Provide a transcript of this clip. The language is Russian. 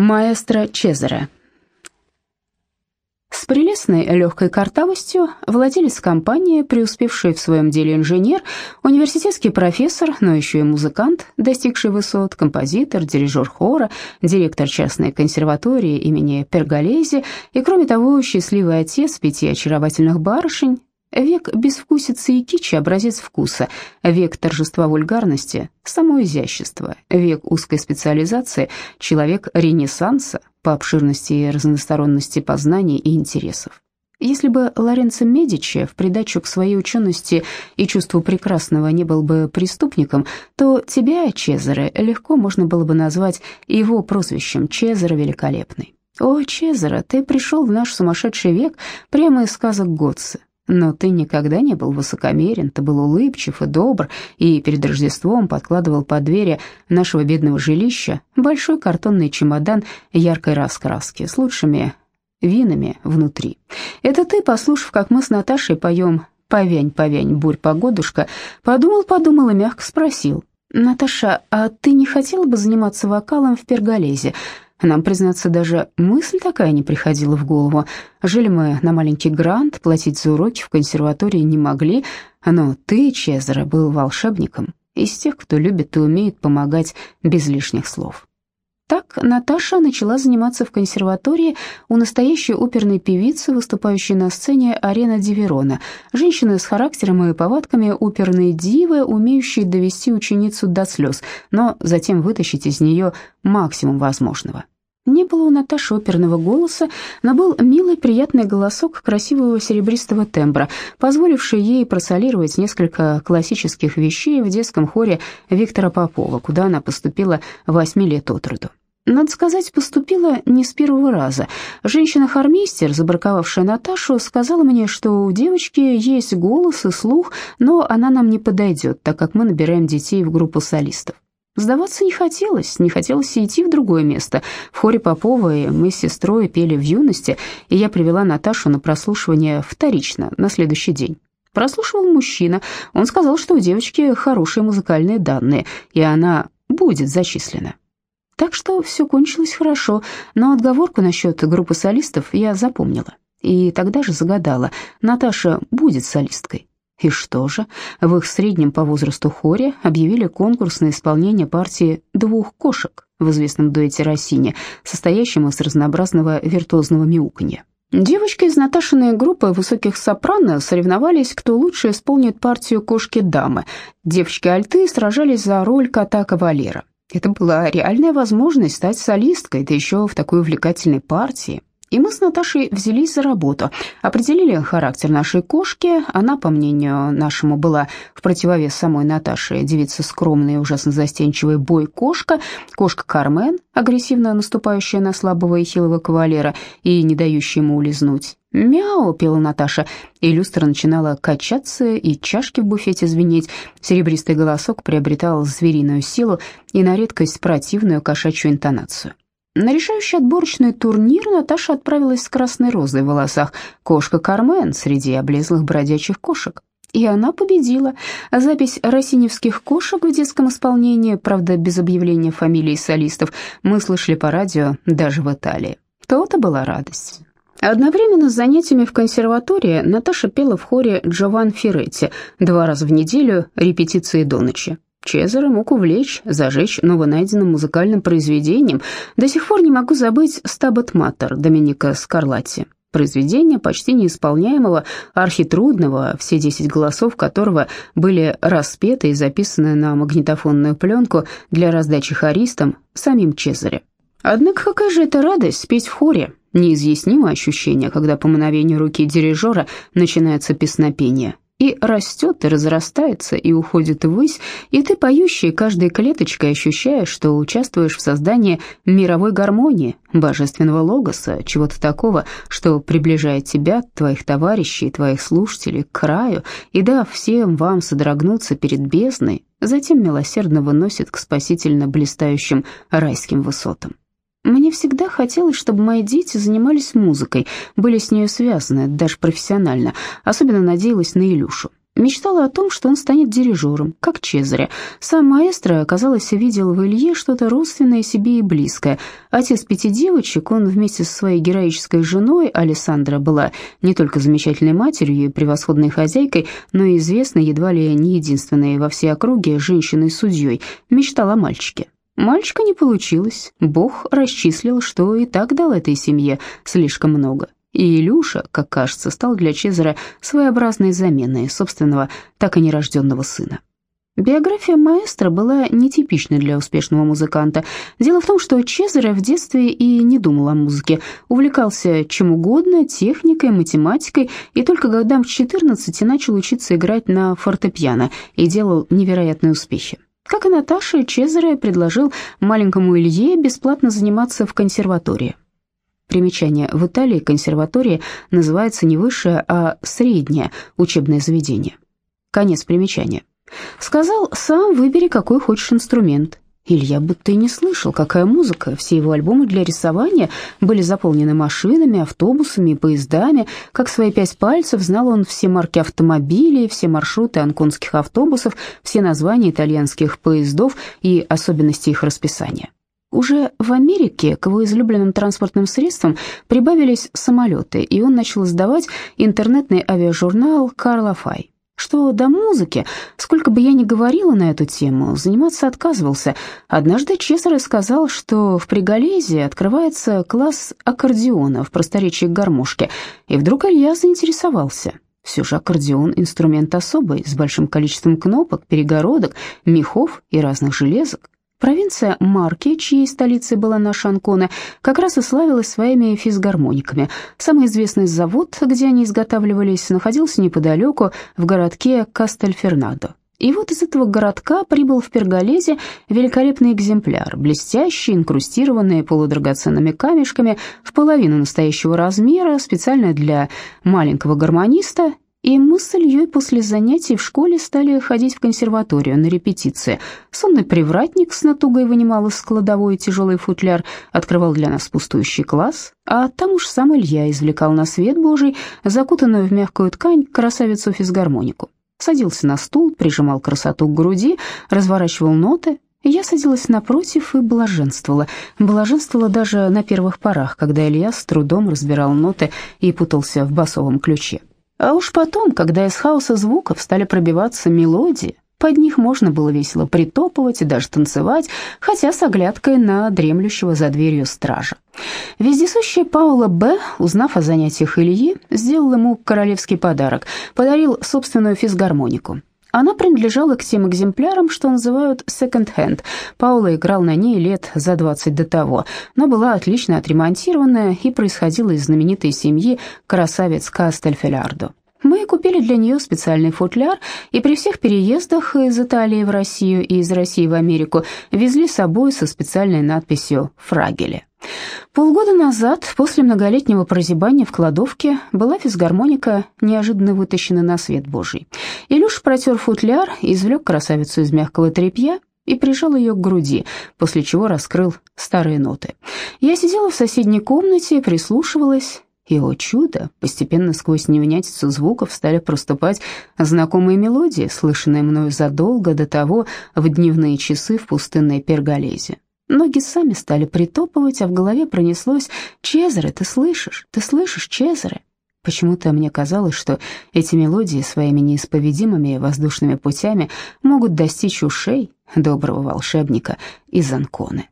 Маэстро Чезаре. С прелестной легкой картавостью владелец компании, преуспевший в своем деле инженер, университетский профессор, но еще и музыкант, достигший высот, композитор, дирижер хора, директор частной консерватории имени Перголези и, кроме того, счастливый отец пяти очаровательных барышень, Век безвкусицы и кичи – образец вкуса, век торжества вульгарности – само изящество, век узкой специализации – человек ренессанса по обширности и разносторонности познаний и интересов. Если бы Лоренцо Медичи в придачу к своей учености и чувству прекрасного не был бы преступником, то тебя, Чезаре, легко можно было бы назвать его прозвищем Чезаре Великолепный. О, Чезаре, ты пришел в наш сумасшедший век прямо из сказок Готце. Но ты никогда не был высокомерен, ты был улыбчив и добр, и перед Рождеством подкладывал под двери нашего бедного жилища большой картонный чемодан яркой раскраски с лучшими винами внутри. Это ты, послушав, как мы с Наташей поем «Повянь, повянь, бурь, погодушка», подумал-подумал и мягко спросил, «Наташа, а ты не хотела бы заниматься вокалом в перголезе?» Нам, признаться, даже мысль такая не приходила в голову. Жили мы на маленький грант, платить за уроки в консерватории не могли, но ты, Чезаре, был волшебником, из тех, кто любит и умеет помогать без лишних слов. Так Наташа начала заниматься в консерватории у настоящей оперной певицы, выступающей на сцене Арена Диверона, женщины с характером и повадками оперной дивы, умеющей довести ученицу до слез, но затем вытащить из нее максимум возможного. Не было у Наташи оперного голоса, но был милый приятный голосок красивого серебристого тембра, позволивший ей просолировать несколько классических вещей в детском хоре Виктора Попова, куда она поступила восьми лет от роду. Надо сказать, поступила не с первого раза. Женщина-хормейстер, забраковавшая Наташу, сказала мне, что у девочки есть голос и слух, но она нам не подойдет, так как мы набираем детей в группу солистов. Сдаваться не хотелось, не хотелось идти в другое место. В хоре Поповой мы с сестрой пели в юности, и я привела Наташу на прослушивание вторично, на следующий день. Прослушивал мужчина. Он сказал, что у девочки хорошие музыкальные данные, и она будет зачислена. Так что все кончилось хорошо, но отговорку насчет группы солистов я запомнила. И тогда же загадала, Наташа будет солисткой. И что же, в их среднем по возрасту хоре объявили конкурс на исполнение партии «Двух кошек» в известном дуэте Россини, состоящем из разнообразного виртуозного мяуканья. Девочки из Наташиной группы высоких сопрано соревновались, кто лучше исполнит партию кошки-дамы. Девочки-альты сражались за роль кота-кавалера. Это была реальная возможность стать солисткой, да еще в такой увлекательной партии. И мы с Наташей взялись за работу, определили характер нашей кошки. Она, по мнению нашему, была в противовес самой Наташе, девица скромная и ужасно застенчивая бой-кошка, кошка Кармен, агрессивно наступающая на слабого и хилого кавалера и не дающая ему улизнуть. «Мяу!» — пела Наташа, и люстра начинала качаться, и чашки в буфете звенеть. Серебристый голосок приобретал звериную силу и на редкость противную кошачью интонацию. На решающий отборочный турнир Наташа отправилась с красной розой в волосах, кошка Кармен среди облезлых бродячих кошек. И она победила. Запись росиневских кошек в детском исполнении, правда, без объявления фамилий солистов, мы слышали по радио даже в Италии. То-то была радость. Одновременно с занятиями в консерватории Наташа пела в хоре Джован Ферретти два раза в неделю, репетиции до ночи. Чезаро мог увлечь, зажечь новонайденным музыкальным произведением. До сих пор не могу забыть «Стабат Матер» Доминика Скарлатти. Произведение почти неисполняемого, архитрудного, все десять голосов которого были распеты и записаны на магнитофонную пленку для раздачи хористам самим Чезаре. Однако какая же это радость спеть в хоре, неизъяснимое ощущение, когда по мановению руки дирижера начинается песнопение и растет, и разрастается, и уходит ввысь, и ты, поющий каждой клеточкой, ощущаешь, что участвуешь в создании мировой гармонии, божественного логоса, чего-то такого, что приближает тебя, твоих товарищей, твоих слушателей к краю, и, дав всем вам содрогнуться перед бездной, затем милосердно выносит к спасительно блистающим райским высотам. Мне всегда хотелось, чтобы мои дети занимались музыкой, были с нею связаны, даже профессионально. Особенно надеялась на Илюшу. Мечтала о том, что он станет дирижером, как Чезаря. Сам маэстро, казалось, видел в Илье что-то родственное себе и близкое. Отец пяти девочек, он вместе со своей героической женой, Алессандра, была не только замечательной матерью и превосходной хозяйкой, но и известной едва ли не единственной во всей округе женщиной-судьей, мечтал о мальчике. Мальчика не получилось. Бог расчислил, что и так дал этой семье слишком много. И Илюша, как кажется, стал для Чезаре своеобразной заменой собственного так и нерожденного сына. Биография маэстро была нетипичной для успешного музыканта. Дело в том, что Чезаре в детстве и не думал о музыке, увлекался чем угодно, техникой, математикой, и только годам в 14 начал учиться играть на фортепиано и делал невероятные успехи. Как и Наташа, Чезаре предложил маленькому Илье бесплатно заниматься в консерватории. Примечание. В Италии консерватория называется не высшее, а среднее учебное заведение. Конец примечания. Сказал, сам выбери, какой хочешь инструмент. Илья будто и не слышал, какая музыка. Все его альбомы для рисования были заполнены машинами, автобусами, поездами. Как свои пять пальцев знал он все марки автомобилей, все маршруты анконских автобусов, все названия итальянских поездов и особенности их расписания. Уже в Америке к его излюбленным транспортным средствам прибавились самолеты, и он начал издавать интернетный авиажурнал «Карла Фай». Что до музыки, сколько бы я ни говорила на эту тему, заниматься отказывался. Однажды Чесаре сказал, что в Приголезе открывается класс аккордеона в просторечии гармошки, и вдруг Илья заинтересовался. Все же аккордеон – инструмент особый, с большим количеством кнопок, перегородок, мехов и разных железок. Провинция Марки, чьей столицей была наша Анкона, как раз и славилась своими физгармониками. Самый известный завод, где они изготавливались, находился неподалеку, в городке Кастельфернадо. И вот из этого городка прибыл в Перголезе великолепный экземпляр, блестящий, инкрустированный полудрагоценными камешками, в половину настоящего размера, специально для маленького гармониста, и мы с Ильей после занятий в школе стали ходить в консерваторию на репетиции. Сонный привратник с натугой вынимал из кладовой тяжелый футляр, открывал для нас пустующий класс, а там уж сам Илья извлекал на свет Божий, закутанную в мягкую ткань, красавицу-физгармонику. Садился на стул, прижимал красоту к груди, разворачивал ноты, я садилась напротив и блаженствовала. Блаженствовала даже на первых порах, когда Илья с трудом разбирал ноты и путался в басовом ключе. А уж потом, когда из хаоса звуков стали пробиваться мелодии, под них можно было весело притопывать и даже танцевать, хотя с оглядкой на дремлющего за дверью стража. Вездесущая Паула Б., узнав о занятиях Ильи, сделал ему королевский подарок, подарил собственную физгармонику. Она принадлежала к тем экземплярам, что называют секонд-хенд. Паула играл на ней лет за 20 до того, но была отлично отремонтированная и происходила из знаменитой семьи красавец Кастельфелярдо. Мы купили для нее специальный футляр и при всех переездах из Италии в Россию и из России в Америку везли с собой со специальной надписью «Фрагеле». Полгода назад, после многолетнего прозябания в кладовке, была физгармоника неожиданно вытащена на свет Божий. Илюш протер футляр, извлек красавицу из мягкого тряпья и прижал ее к груди, после чего раскрыл старые ноты. Я сидела в соседней комнате, прислушивалась, и, о чудо, постепенно сквозь невнятицу звуков стали проступать знакомые мелодии, слышанные мною задолго до того в дневные часы в пустынной Перголезе. Ноги сами стали притопывать, а в голове пронеслось «Чезаре, ты слышишь? Ты слышишь, Чезаре?» Почему-то мне казалось, что эти мелодии своими неисповедимыми воздушными путями могут достичь ушей доброго волшебника из Анконы.